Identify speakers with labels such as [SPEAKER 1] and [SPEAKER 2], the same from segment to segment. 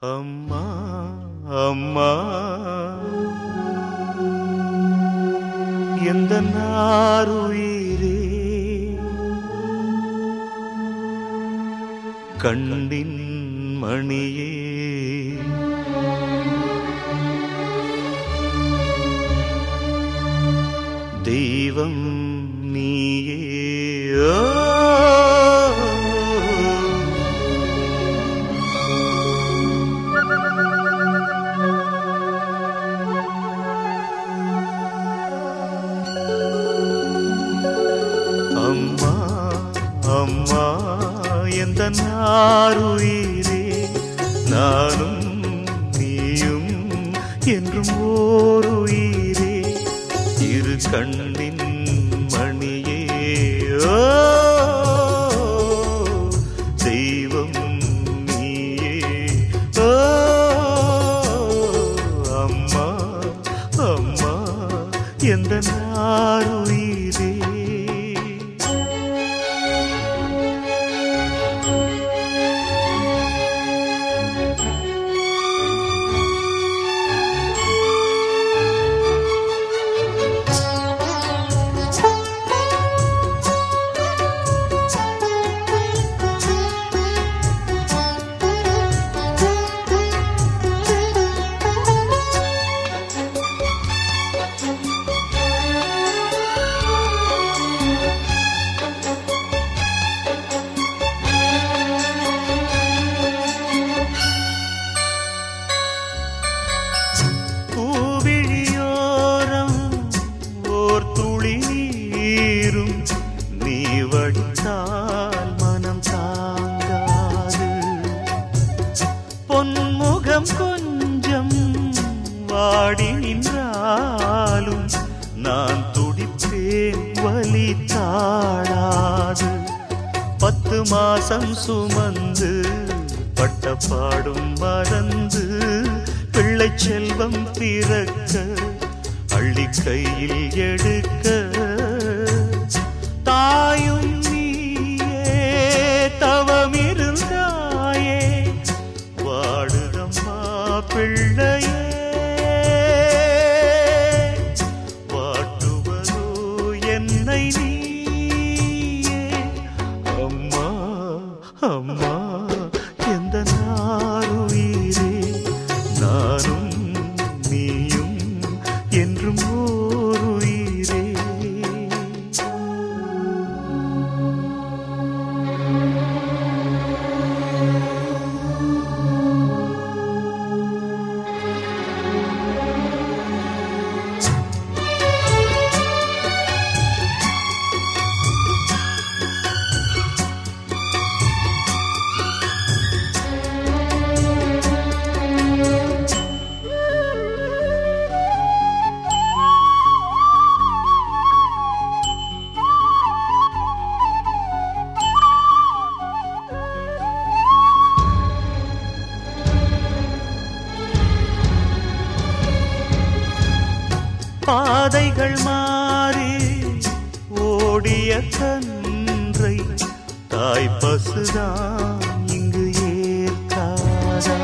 [SPEAKER 1] அம்மா அம்மா. எந்த நாருயிரே கண்ணின் மணியே. தெய்வம் நீயே. எந்த நாருயிரே நானும் நீயும் என்றும் ஓருயிரே. இரு கண்ணின் மணியே தெய்வம் நீயே. அம்மா அம்மா எந்த நாருயிரே? பாடி நின்றாலும் நான் துடிப்பேன் வலி தாழாது பத்து மாசம் சுமந்து பட்ட பாடும் மறந்து பிள்ளை செல்வம் பிறக்க அள்ளி கையில் எடுக்க. தாயும் நீயே தவமிருந்தாயே வாடுதம்மா பிள்ளையே. அம்மா அம்மா. பாதைகள் மாறி ஓடிய கன்றை தாய் பசுதான் இங்கு ஏற்காதா?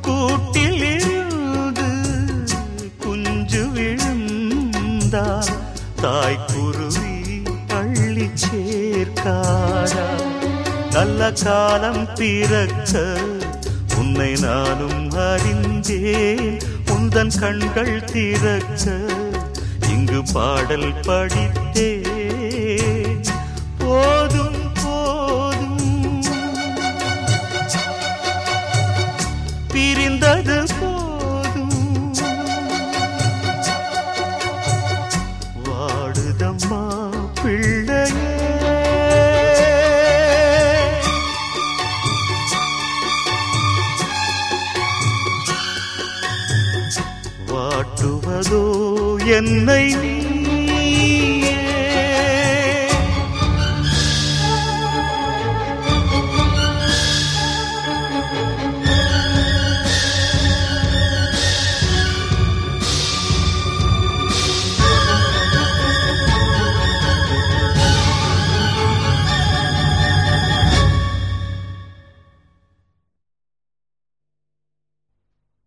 [SPEAKER 1] கூட்டில் இருந்து குஞ்சு விழுந்தால் தாய் குருவி பள்ளி சேர்க்காதா? நல்ல காலம் பிறக்க உன்னை நானும் அறிந்தேன். உந்தன் கண்கள் திறக்க இங்கு பாடல் படித்தே போ வாட்டுவதோ என்னை நீ